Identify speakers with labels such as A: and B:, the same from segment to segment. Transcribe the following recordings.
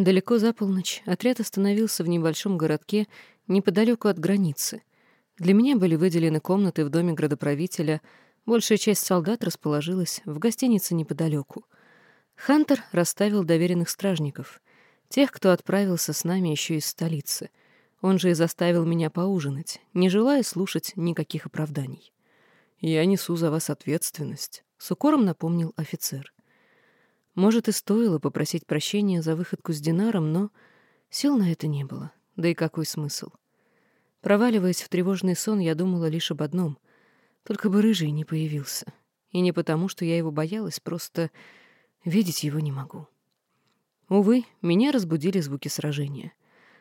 A: Далеко за полночь отряд остановился в небольшом городке неподалеку от границы. Для меня были выделены комнаты в доме градоправителя, большая часть солдат расположилась в гостинице неподалеку. Хантер расставил доверенных стражников, тех, кто отправился с нами еще из столицы. Он же и заставил меня поужинать, не желая слушать никаких оправданий. «Я несу за вас ответственность», — с укором напомнил офицер. Может, и стоило попросить прощения за выходку с Динаром, но сил на это не было. Да и какой смысл? Проваливаясь в тревожный сон, я думала лишь об одном — только бы Рыжий не появился. И не потому, что я его боялась, просто видеть его не могу. Увы, меня разбудили звуки сражения.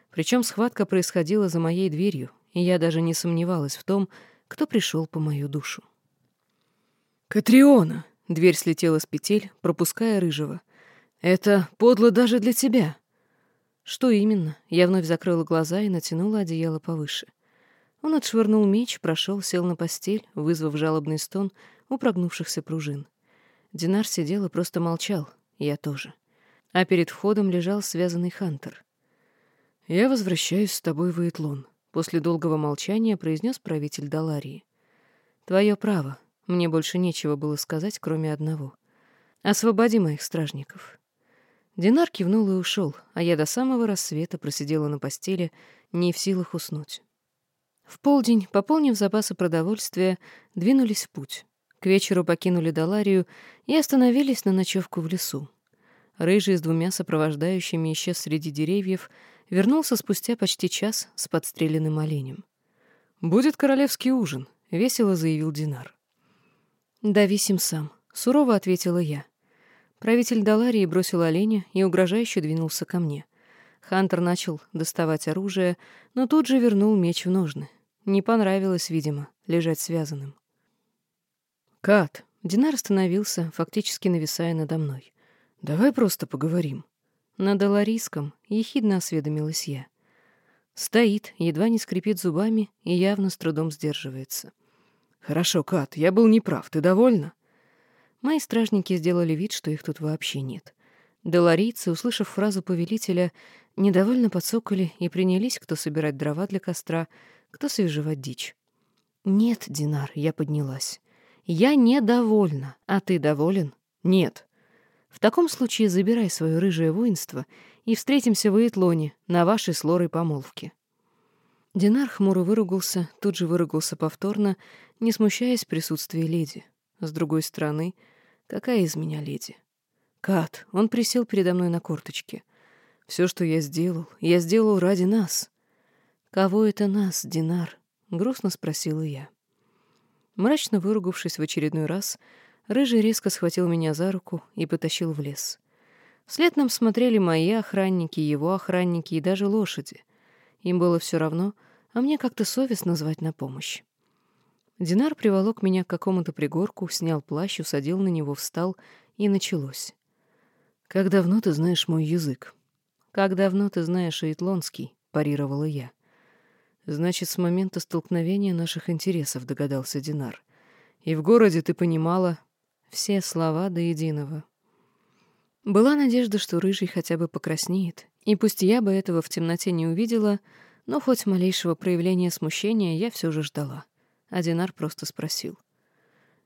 A: Причем схватка происходила за моей дверью, и я даже не сомневалась в том, кто пришел по мою душу.
B: «Катриона!» Дверь слетела с петель, пропуская рыжего. «Это подло даже для тебя».
A: Что именно? Я вновь закрыла глаза и натянула одеяло повыше. Он отшвырнул меч, прошел, сел на постель, вызвав жалобный стон у прогнувшихся пружин. Динар сидел и просто молчал, я тоже. А перед входом лежал связанный Хантер.
B: «Я возвращаюсь с тобой в Иетлон», — после долгого молчания произнес правитель Даларии.
A: «Твое право», мне больше нечего было сказать, кроме одного. «Освободи моих стражников». Динар кивнул и ушел, а я до самого рассвета просидела на постели, не в силах уснуть. В полдень, пополнив запасы продовольствия, двинулись в путь. К вечеру покинули Даларию и остановились на ночевку в лесу. Рыжий с двумя сопровождающими исчез среди деревьев, вернулся спустя почти час с подстреленным оленем.
B: «Будет королевский ужин», — весело заявил Динар.
A: «Давись им сам», — сурово ответила я. Правитель Даларии бросил оленя и угрожающе двинулся ко мне. Хантер начал доставать оружие, но тут же вернул меч в ножны. Не понравилось, видимо, лежать связанным.
B: «Кат!»
A: — Динар остановился, фактически нависая надо мной.
B: «Давай просто поговорим».
A: На Даларийском ехидно осведомилась я. Стоит, едва не скрипит зубами и явно с трудом сдерживается.
B: «Хорошо, Кат, я был неправ. Ты довольна?»
A: Мои стражники сделали вид, что их тут вообще нет. Доларийцы, услышав фразу повелителя, недовольно подсокали и принялись кто собирать дрова для костра, кто свежевать дичь. «Нет, Динар», — я поднялась. «Я недовольна. А ты доволен?» «Нет». «В таком случае забирай свое рыжее воинство и встретимся в Иетлоне на вашей с Лорой помолвке». Динар хмуро выругался, тут же выругался повторно, не смущаясь присутствия леди. С другой стороны, какая из меня леди? Кат, он присел передо мной на корточке. Все, что я сделал, я сделал ради нас. Кого это нас, Динар? Грустно спросила я. Мрачно выругавшись в очередной раз, Рыжий резко схватил меня за руку и потащил в лес. Вслед нам смотрели мои охранники, его охранники и даже лошади. Им было все равно, а мне как-то совестно звать на помощь. Динар приволок меня к какому-то пригорку, снял плащ, усадил на него, встал, и началось. «Как давно ты знаешь мой язык?» «Как давно ты знаешь Итлонский?» — парировала я. «Значит, с момента столкновения наших интересов», — догадался Динар. «И в городе ты понимала...» Все слова до единого. Была надежда, что Рыжий хотя бы покраснеет, и пусть я бы этого в темноте не увидела, но хоть малейшего проявления смущения я все же ждала. А просто спросил.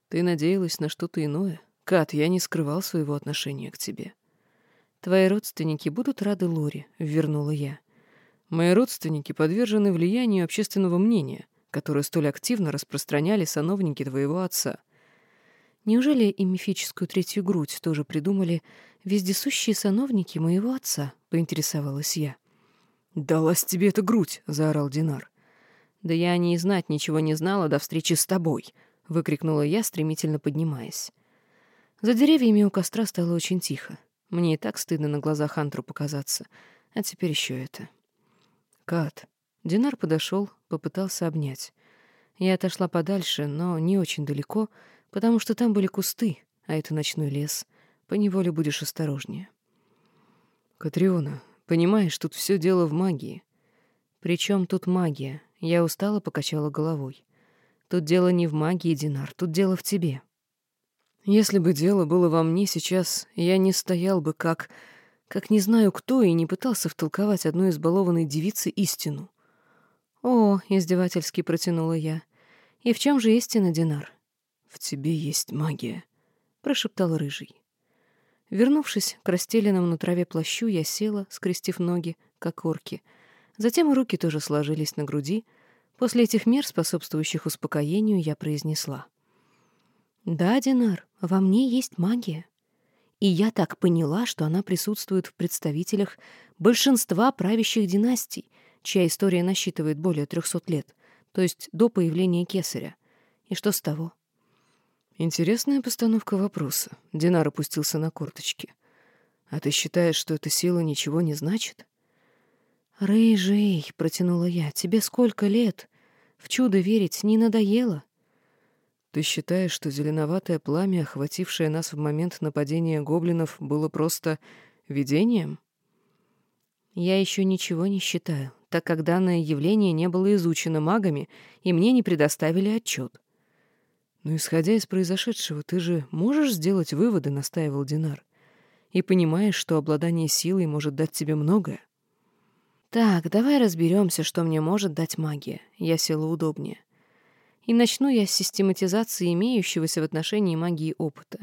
A: «Ты надеялась на что-то иное? Кат, я не скрывал своего отношения к тебе». «Твои родственники будут рады Лоре», — вернула я. «Мои родственники подвержены влиянию общественного мнения, которое столь активно распространяли сановники твоего отца». Неужели и мифическую третью грудь тоже придумали вездесущие сановники моего отца? Поинтересовалась я.
B: «Далась тебе эта грудь!» — заорал Динар.
A: «Да я не знать ничего не знала до встречи с тобой!» — выкрикнула я, стремительно поднимаясь. За деревьями у костра стало очень тихо. Мне и так стыдно на глазах Хантеру показаться. А теперь еще это. «Кат!» Динар подошел, попытался обнять. Я отошла подальше, но не очень далеко — потому что там были кусты, а это ночной лес. Поневоле будешь осторожнее. Катриона, понимаешь, тут все дело в магии. Причем тут магия? Я устало покачала головой. Тут дело не в магии, Динар, тут дело в тебе. Если бы дело было во мне сейчас, я не стоял бы как...
B: как не знаю кто и не пытался втолковать одной избалованной девице истину.
A: «О!» — издевательски протянула я. «И в чем же истина, Динар?»
B: «В тебе есть магия», — прошептал Рыжий.
A: Вернувшись к расстеленному на траве плащу, я села, скрестив ноги, как орки. Затем руки тоже сложились на груди. После этих мер, способствующих успокоению, я произнесла. «Да, Динар, во мне есть магия. И я так поняла, что она присутствует в представителях большинства правящих династий, чья история насчитывает более трехсот лет, то есть до появления кесаря. И что с того?»
B: Интересная постановка вопроса. Динар опустился на корточки. А ты считаешь, что эта сила ничего не значит?
A: Рыжий, протянула я, тебе сколько лет? В чудо верить не надоело?
B: Ты считаешь, что зеленоватое пламя, охватившее нас в момент нападения гоблинов, было просто видением?
A: Я еще ничего не считаю, так как данное явление не было изучено магами, и мне не предоставили отчет.
B: «Но исходя из произошедшего, ты же можешь сделать выводы», — настаивал Динар. «И понимаешь, что обладание силой может дать тебе многое».
A: «Так, давай разберемся, что мне может дать магия». Я села удобнее. И начну я с систематизации имеющегося в отношении магии опыта.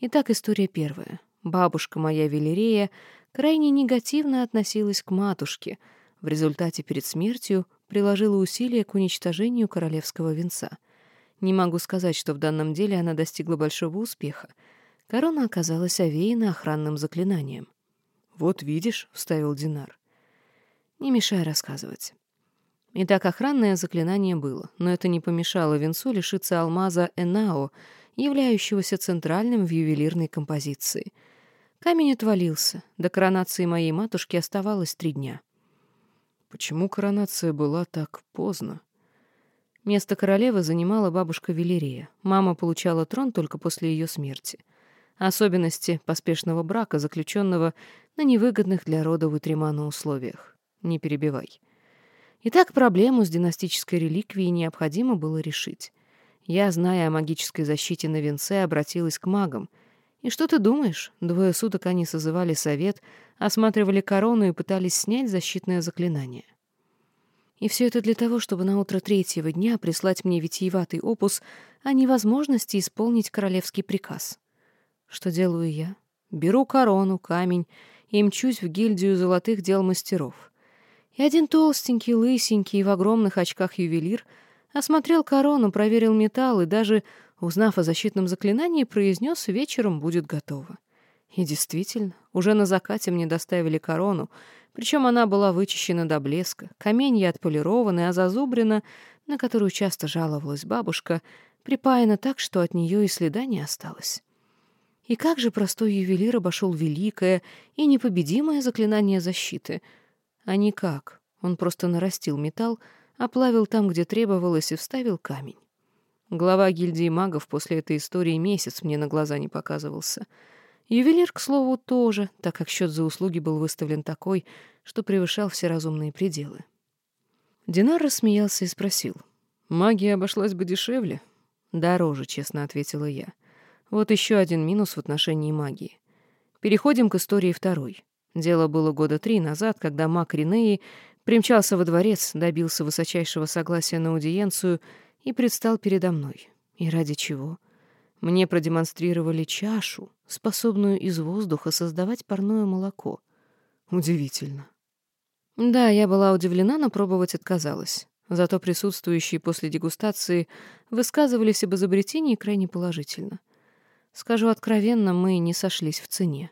A: Итак, история первая. Бабушка моя Велерея крайне негативно относилась к матушке, в результате перед смертью приложила усилия к уничтожению королевского венца — не могу сказать, что в данном деле она достигла большого успеха. Корона оказалась овеяна охранным заклинанием.
B: «Вот видишь», — вставил Динар.
A: «Не мешай рассказывать». Итак, охранное заклинание было, но это не помешало венцу лишиться алмаза Энао, являющегося центральным в ювелирной композиции. Камень отвалился. До коронации моей матушки оставалось три дня.
B: Почему коронация была так поздно?
A: Место королевы занимала бабушка Велерия. Мама получала трон только после ее смерти. Особенности поспешного брака, заключенного на невыгодных для рода Витримана условиях. Не перебивай. Итак, проблему с династической реликвией необходимо было решить. Я, зная о магической защите на венце, обратилась к магам. И что ты думаешь? Двое суток они созывали совет, осматривали корону и пытались снять защитное заклинание. И все это для того, чтобы на утро третьего дня прислать мне витиеватый опус о невозможности исполнить королевский приказ. Что делаю я? Беру корону, камень и мчусь в гильдию золотых дел мастеров. И один толстенький, лысенький в огромных очках ювелир осмотрел корону, проверил металл и даже, узнав о защитном заклинании, произнес «вечером будет готово». И действительно, уже на закате мне доставили корону, причем она была вычищена до блеска, каменья отполированы, а зазубрина, на которую часто жаловалась бабушка, припаяна так, что от нее и следа не осталось. И как же простой ювелир обошел великое и непобедимое заклинание защиты? А никак. Он просто нарастил металл, оплавил там, где требовалось, и вставил камень. Глава гильдии магов после этой истории месяц мне на глаза не показывался — Ювелир, к слову, тоже, так как счет за услуги был выставлен такой, что превышал все разумные пределы. Динар рассмеялся и спросил.
B: «Магия обошлась бы дешевле?»
A: «Дороже», — честно ответила я. Вот еще один минус в отношении магии. Переходим к истории второй. Дело было года три назад, когда маг Ринеи примчался во дворец, добился высочайшего согласия на аудиенцию и предстал передо мной. И ради чего? Мне продемонстрировали чашу, способную из воздуха создавать парное молоко.
B: Удивительно.
A: Да, я была удивлена, но пробовать отказалась. Зато присутствующие после дегустации высказывались об изобретении крайне положительно. Скажу откровенно, мы не сошлись в цене.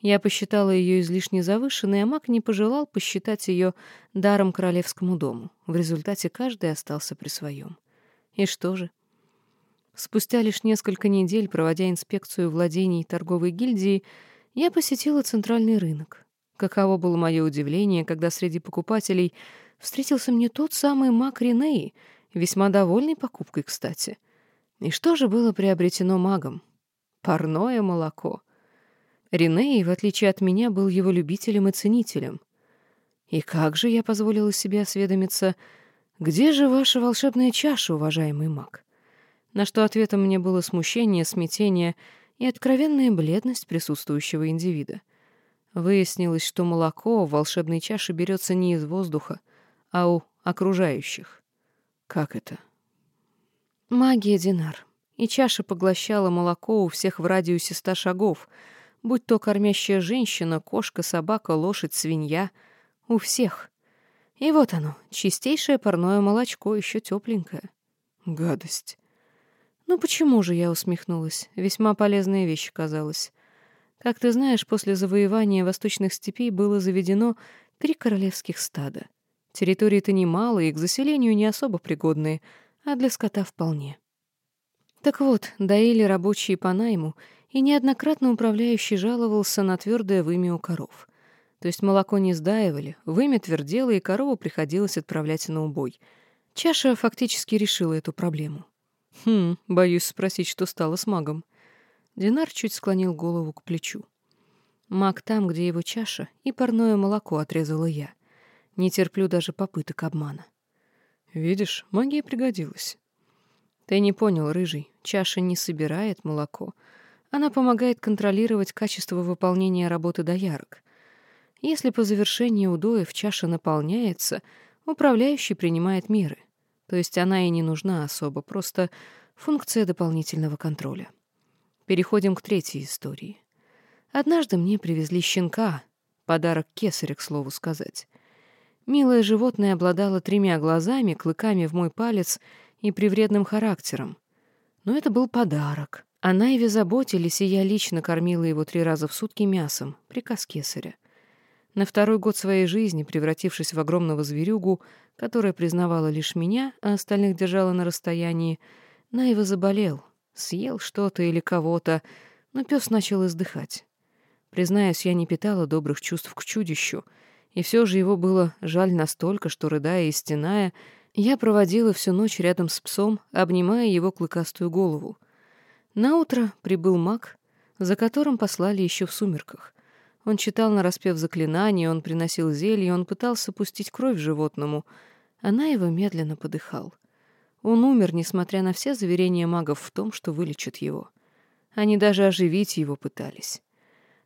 A: Я посчитала ее излишне завышенной, а маг не пожелал посчитать ее даром королевскому дому. В результате каждый остался при своем. И что же? Спустя лишь несколько недель, проводя инспекцию владений торговой гильдии, я посетила центральный рынок. Каково было мое удивление, когда среди покупателей встретился мне тот самый маг Ринеи, весьма довольный покупкой, кстати. И что же было приобретено магом? Парное молоко. Ринеи, в отличие от меня, был его любителем и ценителем. И как же я позволила себе осведомиться, где же ваша волшебная чаша, уважаемый маг? на что ответом мне было смущение, смятение и откровенная бледность присутствующего индивида. Выяснилось, что молоко в волшебной чаше берется не из воздуха, а у окружающих.
B: Как это?
A: Магия, Динар. И чаша поглощала молоко у всех в радиусе ста шагов, будь то кормящая женщина, кошка, собака, лошадь, свинья. У всех. И вот оно, чистейшее парное молочко, еще тепленькое.
B: Гадость.
A: Ну почему же, я усмехнулась. Весьма полезная вещь казалась. Как ты знаешь, после завоевания восточных степей было заведено три королевских стада. Территории-то немалые, и к заселению не особо пригодные, а для скота вполне. Так вот, доили рабочие по найму, и неоднократно управляющий жаловался на твердое вымя у коров. То есть молоко не сдаивали, вымя твердело, и корову приходилось отправлять на убой. Чаша фактически решила эту проблему.
B: Хм, боюсь спросить, что стало с магом.
A: Динар чуть склонил голову к плечу. Маг там, где его чаша, и парное молоко отрезала я. Не терплю даже попыток обмана.
B: Видишь, магия пригодилась.
A: Ты не понял, рыжий, чаша не собирает молоко. Она помогает контролировать качество выполнения работы доярок. Если по завершении удоев чаша наполняется, управляющий принимает меры. То есть она и не нужна особо, просто функция дополнительного контроля. Переходим к третьей истории. Однажды мне привезли щенка, подарок кесаря, к слову сказать. Милое животное обладало тремя глазами, клыками в мой палец и привредным характером. Но это был подарок. О Найве заботились, и я лично кормила его три раза в сутки мясом, приказ кесаря. На второй год своей жизни, превратившись в огромного зверюгу, которая признавала лишь меня, а остальных держала на расстоянии, Найва заболел, съел что-то или кого-то, но пес начал издыхать. Признаюсь, я не питала добрых чувств к чудищу, и все же его было жаль настолько, что, рыдая и стеная, я проводила всю ночь рядом с псом, обнимая его клыкастую голову. Наутро прибыл маг, за которым послали еще в сумерках. Он читал нараспев заклинания, он приносил зелье, он пытался пустить кровь животному. Она его медленно подыхал. Он умер, несмотря на все заверения магов в том, что вылечат его. Они даже оживить его пытались.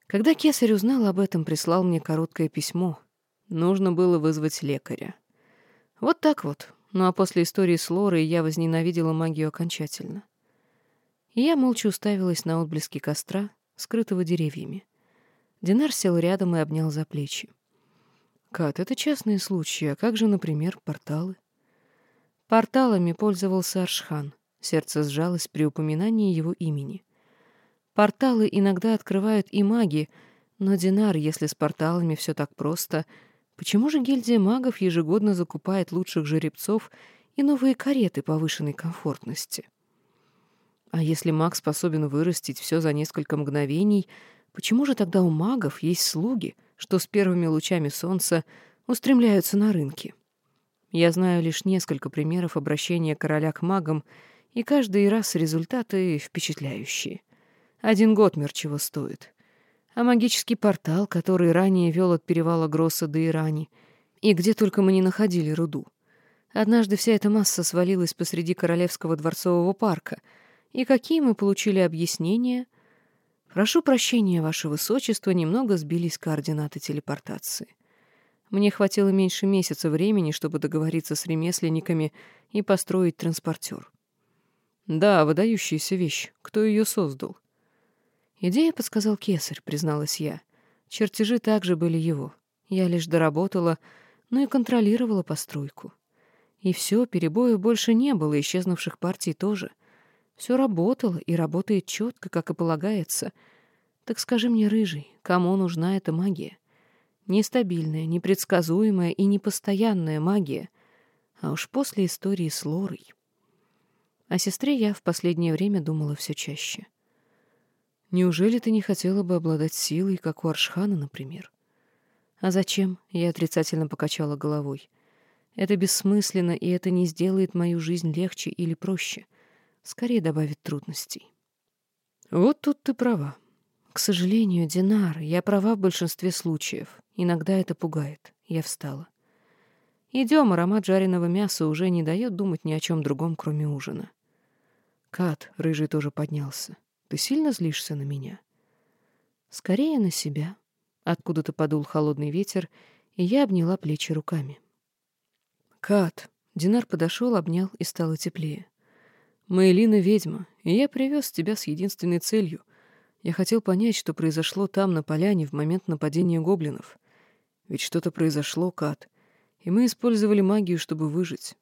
A: Когда кесарь узнал об этом, прислал мне короткое письмо. Нужно было вызвать лекаря. Вот так вот. Ну а после истории с Лорой я возненавидела магию окончательно. Я молча уставилась на отблески костра, скрытого деревьями. Динар сел рядом и обнял за плечи. «Кат, это частные случаи, а как же, например, порталы?» Порталами пользовался Аршхан. Сердце сжалось при упоминании его имени. Порталы иногда открывают и маги, но Динар, если с порталами все так просто, почему же гильдия магов ежегодно закупает лучших жеребцов и новые кареты повышенной комфортности? А если маг способен вырастить все за несколько мгновений, почему же тогда у магов есть слуги, что с первыми лучами солнца устремляются на рынки? Я знаю лишь несколько примеров обращения короля к магам, и каждый раз результаты впечатляющие. Один год мир стоит. А магический портал, который ранее вел от перевала Гросса до Ирани, и где только мы не находили руду. Однажды вся эта масса свалилась посреди Королевского дворцового парка. И какие мы получили объяснения? Прошу прощения, Ваше Высочество, немного сбились координаты телепортации. Мне хватило меньше месяца времени, чтобы договориться с ремесленниками и построить транспортер.
B: Да, выдающаяся вещь. Кто ее создал?
A: Идея подсказал кесарь, призналась я. Чертежи также были его. Я лишь доработала, но и контролировала постройку. И все, перебоев больше не было, исчезнувших партий тоже. Все работало и работает четко, как и полагается. Так скажи мне, рыжий, кому нужна эта магия? Нестабильная, непредсказуемая и непостоянная магия. А уж после истории с Лорой. О сестре я в последнее время думала все чаще.
B: Неужели ты не хотела бы обладать силой, как у Аршхана, например?
A: А зачем? Я отрицательно покачала головой. Это бессмысленно, и это не сделает мою жизнь легче или проще. Скорее добавит трудностей.
B: Вот тут ты права.
A: К сожалению, Динар, я права в большинстве случаев. Иногда это пугает. Я встала. Идем, аромат жареного мяса уже не дает думать ни о чем другом, кроме ужина.
B: Кат, рыжий тоже поднялся. Ты сильно злишься на меня?
A: Скорее на себя. Откуда-то подул холодный ветер, и я обняла плечи руками.
B: «Кат!» — Динар подошел, обнял и стало теплее. «Маэлина ведьма, и я привез тебя с единственной целью. Я хотел понять, что произошло там, на поляне, в момент нападения гоблинов. Ведь что-то произошло, Кат, и мы использовали магию, чтобы выжить.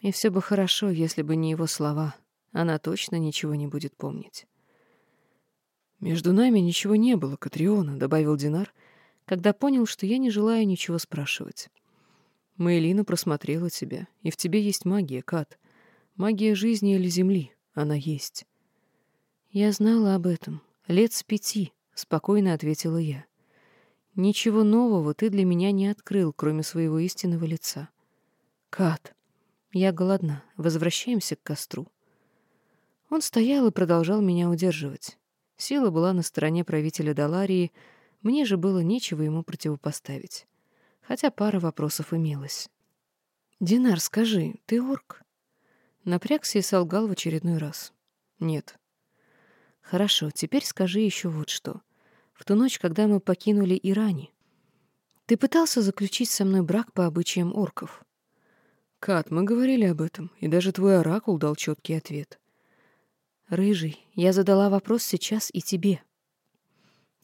A: И все бы хорошо, если бы не его слова. Она точно ничего не будет помнить.
B: «Между нами ничего не было, Катриона», — добавил Динар, когда понял, что я не желаю ничего спрашивать. «Мэйлина просмотрела тебя, и в тебе есть магия, Кат. Магия жизни или земли. Она есть».
A: «Я знала об этом. Лет с пяти», — спокойно ответила я. «Ничего нового ты для меня не открыл, кроме своего истинного лица».
B: «Кат,
A: я голодна. Возвращаемся к костру». Он стоял и продолжал меня удерживать. Сила была на стороне правителя Даларии, мне же было нечего ему противопоставить. Хотя пара вопросов имелась. «Динар, скажи, ты орк?» Напрягся и солгал в очередной раз. «Нет». «Хорошо, теперь скажи еще вот что. В ту ночь, когда мы покинули Ирани, ты пытался заключить со мной брак по обычаям орков?»
B: «Кат, мы говорили об этом, и даже твой оракул дал четкий ответ.
A: «Рыжий, я задала вопрос сейчас и тебе».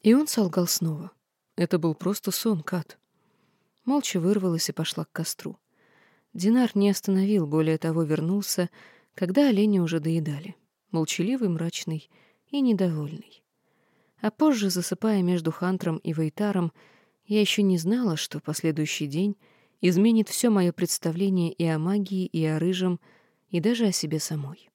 A: И он солгал снова.
B: Это был просто сон, Кат.
A: Молча вырвалась и пошла к костру. Динар не остановил, более того, вернулся, когда олени уже доедали. Молчаливый, мрачный и недовольный. А позже, засыпая между Хантром и Вейтаром, я еще не знала, что последующий день изменит все мое представление и о магии, и о рыжем, и даже о себе самой.